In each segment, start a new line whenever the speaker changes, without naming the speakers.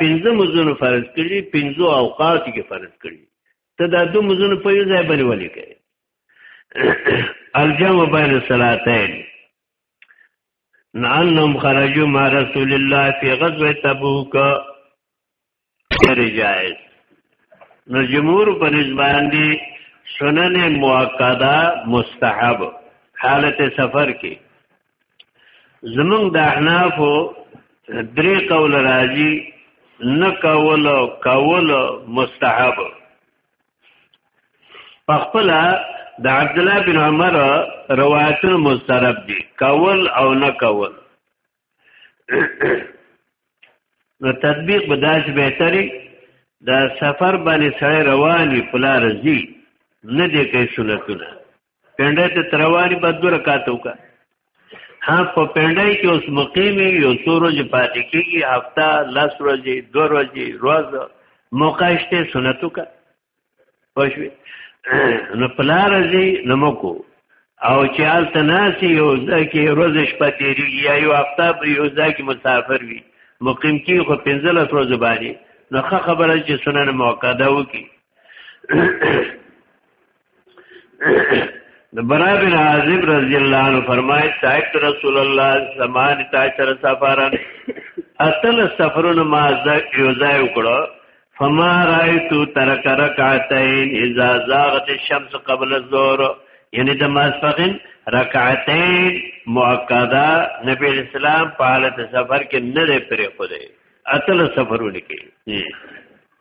پنځه مزونه فرض کړي پنځو اوقات کې فرض کړي ته دا دو مزونه په یو ځای باندې ولې کوي الجمع بین الصلاتین نعنم خرجو ما رسول الله فی غزوه تبوک رجائز نو جمهور پر نسبان دي سنن مؤکده مستحب حالت سفر کې زمونږ د احنافو درې قول راځي نه کول کول مستحب په خپل د عبد الله بن عمر روایتونه مسترب دي کول او نه کول نو تطبیق به داس بهتري د سفر باندې سړی رواني پلار زی نه دې کوي سنتونه پنډه ته تروانی بعد دوه رکعات وکا ها په پنډه کې اوس مقیم یو سورج پاتې کیږي هفته لس ورځې دو ورځې روز موقعشته سنتو کا پښوی نو پلار زی نمکو او چې حال تناسی یو ځکه روز شپه تیریږي یا یو هفته به یو ځکه مسافر وي مقیم کی خو 15 ورځې باندې نو خبره چې سنن موقعه ده وکي د برا بن عازب رضی الله عنه فرمایي صاحب رسول الله زمان تا تر سفرن اتل سفرن ما زک یو ځای وکړو فما رایتو ترک رکعتین اذا زاغت الشمس قبل الظهر یعنی د ماسفقین رکعتین مؤکده نبی اسلام په حالت سفر کې نه لري پرې خو دی اتل سفرونه کې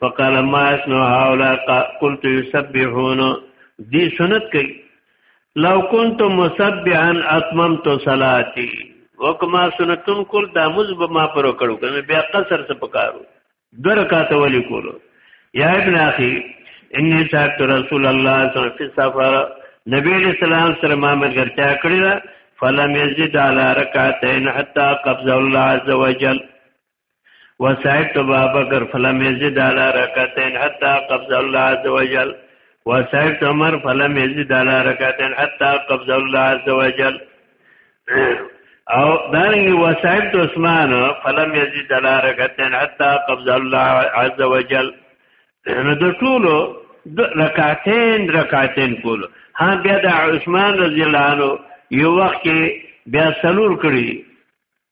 فقال ما
اسنو هاولا قلت يسبحون دي سنت کوي لو كنت مسبحا اتممت صلاتي وکما سنتون کول د موز به ما پر کړو کنه بیا قصر څه پکارو در کاته ولي کولو یا ابن اخي اني سات رسول الله صلی الله علیه سفر نبی علیہ السلام سره ما مرګرتیا کړی فلم یزید علی رکعتین حتا قبض الله عز وجل وسعيت ابا بکر فلم يزيد على ركعتين حتى قبض الله عز وجل وسعيت عمر فلم يزيد على ركعتين حتى قبض الله عز وجل او دارنګ وسعيت عثمان فلم يزيد على ركعتين حتى قبض الله عز وجل نو د ټولو رکعتین رکعتین کول ها بیا د عثمان رضی الله عنه یو وخت بیا سلور کړی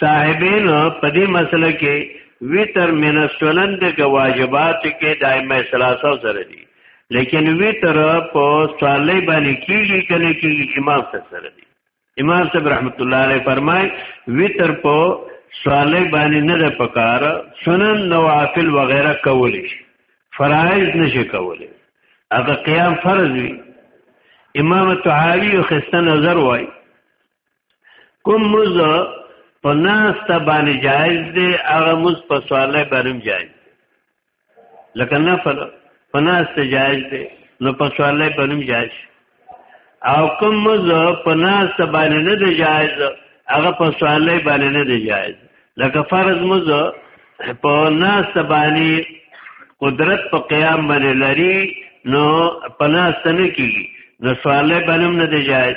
صاحبین په دې مسله کې ویتر منسولن د واجبات کې دایمه ثلاثه سره دي لیکن ویتر په صالح باندې کیږي کنه کیږي امام سره دي امام صاحب رحمت الله علیه فرمای ویتر په صالح باندې نه ده پکار سنن نوافل وغیرہ کولی شي فرایض نشي کولی هغه قیام فرض وي امام طحاوی خسته نظر وای کوم مز په ناسته باندې جایز دی هغه مز په سواله برم جایز دی لکه نفل په ناسته جایز دی نو په سواله برم جایز او کوم مز په ناسته باندې نه دی جایز هغه په سواله باندې نه دی جایز لکه فرض مز په ناسته باندې قدرت په قیام باندې لري نو په ناسته نه کیږي نو سواله باندې نه دی جایز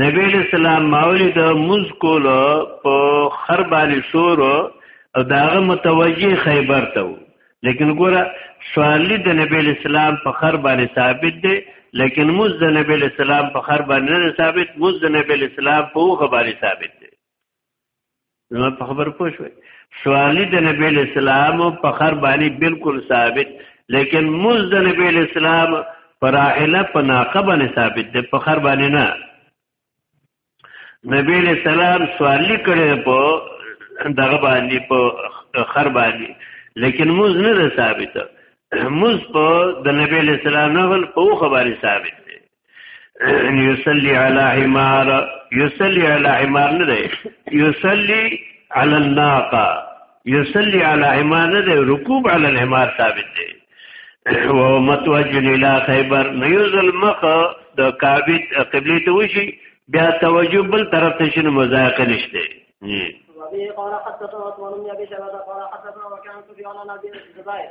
نبی علیہ السلام ماولی د موز کول په خر باندې شور او داغه متوجه خیبر ته وو لیکن ګوره سوالی د نبی علیہ السلام په خر باندې ثابت دی لیکن موز د نبی علیہ السلام په خر باندې نه ثابت موز د نبی علیہ السلام په وغه باندې ثابت دی نو په خبر پوه شوي سوالی د نبی اسلام په خر باندې بالکل ثابت لیکن موز د نبی اسلام پر اعلی په ناقه باندې ثابت دی په خر باندې نه نبی اسلام سوالی کړي په دغه باندې په خر باندې لیکن موز نه ثابت موز په د نبی اسلام نه په خبره ثابت یصلی علی حمار یصلی علی حمار نه دی یصلی علی الناقه یصلی علی حمار نه دی رکوب علی الحمار ثابت دی او متوجه الی خیبر نیوزل مخ د کعبه قبله ته وشي بیا توجه بل طرف ته شنو مزایقه نشته
وبه قال حدثنا عثمان بن ابي شباب قال حدثنا وكان سفيان عن ابي الزبير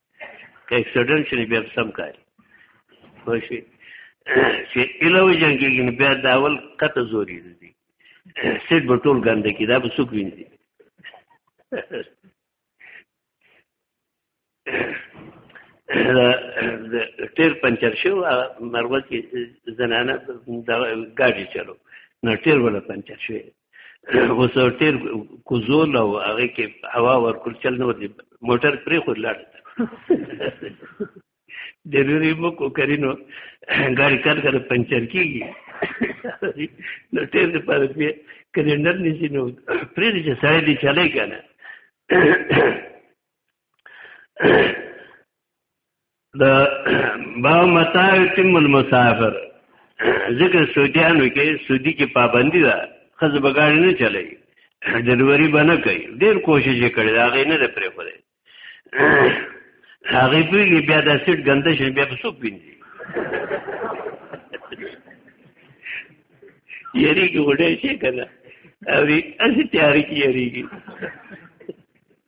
که اکسیډنټ شي بیا سم کاری خو شي چې الو جنګي نه بیا دا اول کته زوري دي سیټ به ټول ګند کی دا به سوق ویني د ټیر پنچر شو مرغه کې زنانه د ګاډي چلو نو ټیر ولا پنچر شو اوس ټیر کوزول او هغه کې هوا ورکول چل نور دی موټر پرې خو لاړ ضروري مو کو کرینو ګاډي کار کړ پنچر کیږي نو ټیر دې پاره کې کلندر نشي نو پرې دې چې سړی دې چلای کنه د با متا یتم المسافر ذکر سودیانو کې سودی کې پابندی ده خزه بګاړي نه چلای ډلیوري بنه کوي ډیر کوشش کړي دا غي نه پرې خوري هغه پیږي بیا د سیټ ګنده شي بیا په سوپ پینځي یری کې وړې شي کنه او اسی تیاری کې یری کې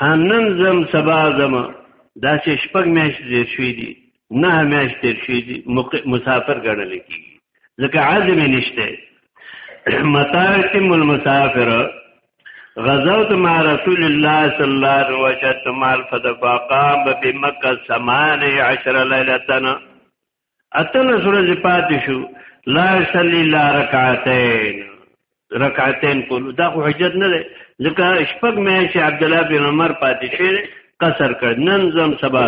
هنن زم سبا زم دا چې شپږ میاشت زیر شوې دي نه میاشت تیر شوې دي مسافر ګڼل کیږي ځکه عزم نشته متا تم المسافر غزوت مع رسول الله صلی الله علیه وسلم مال فدفقام بمکه 18 ليله اتلس ورځې پاتې شو لا صلی لا رکعتین رکعتین کول دا خو حجت نه دی ځکه شپږ مې چې عبد الله بن عمر پاتې شي قصر کړ نن زم سبا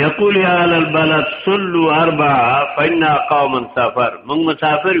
یقول یا اهل البلد صلوا اربعه فإنا قوم سافر موږ مسافر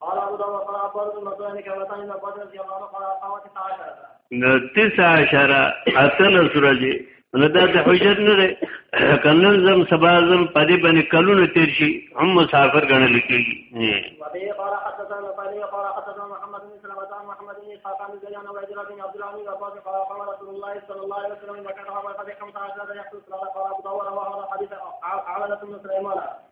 قال ابو داود قال ابو المسلم كما كان ابو بكر رضي الله عنه قال اقامت 19
19 اتل سورجي نو دا د حجت نه ده کنن زم سبا زم پدې باندې کلونه تیر شي هم مسافر غنل کیږي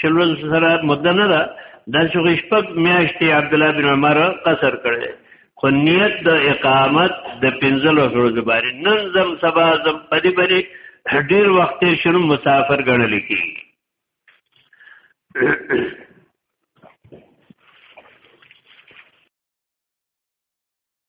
شل ورځې سره مده نه ده دا چې شپږ میاشتې عبد الله بن عمر قصر کړي خو نیت د اقامت د پنځل ورځې باندې نن زم سبا زم پدی بری ډیر وخت شنو مسافر غنل کی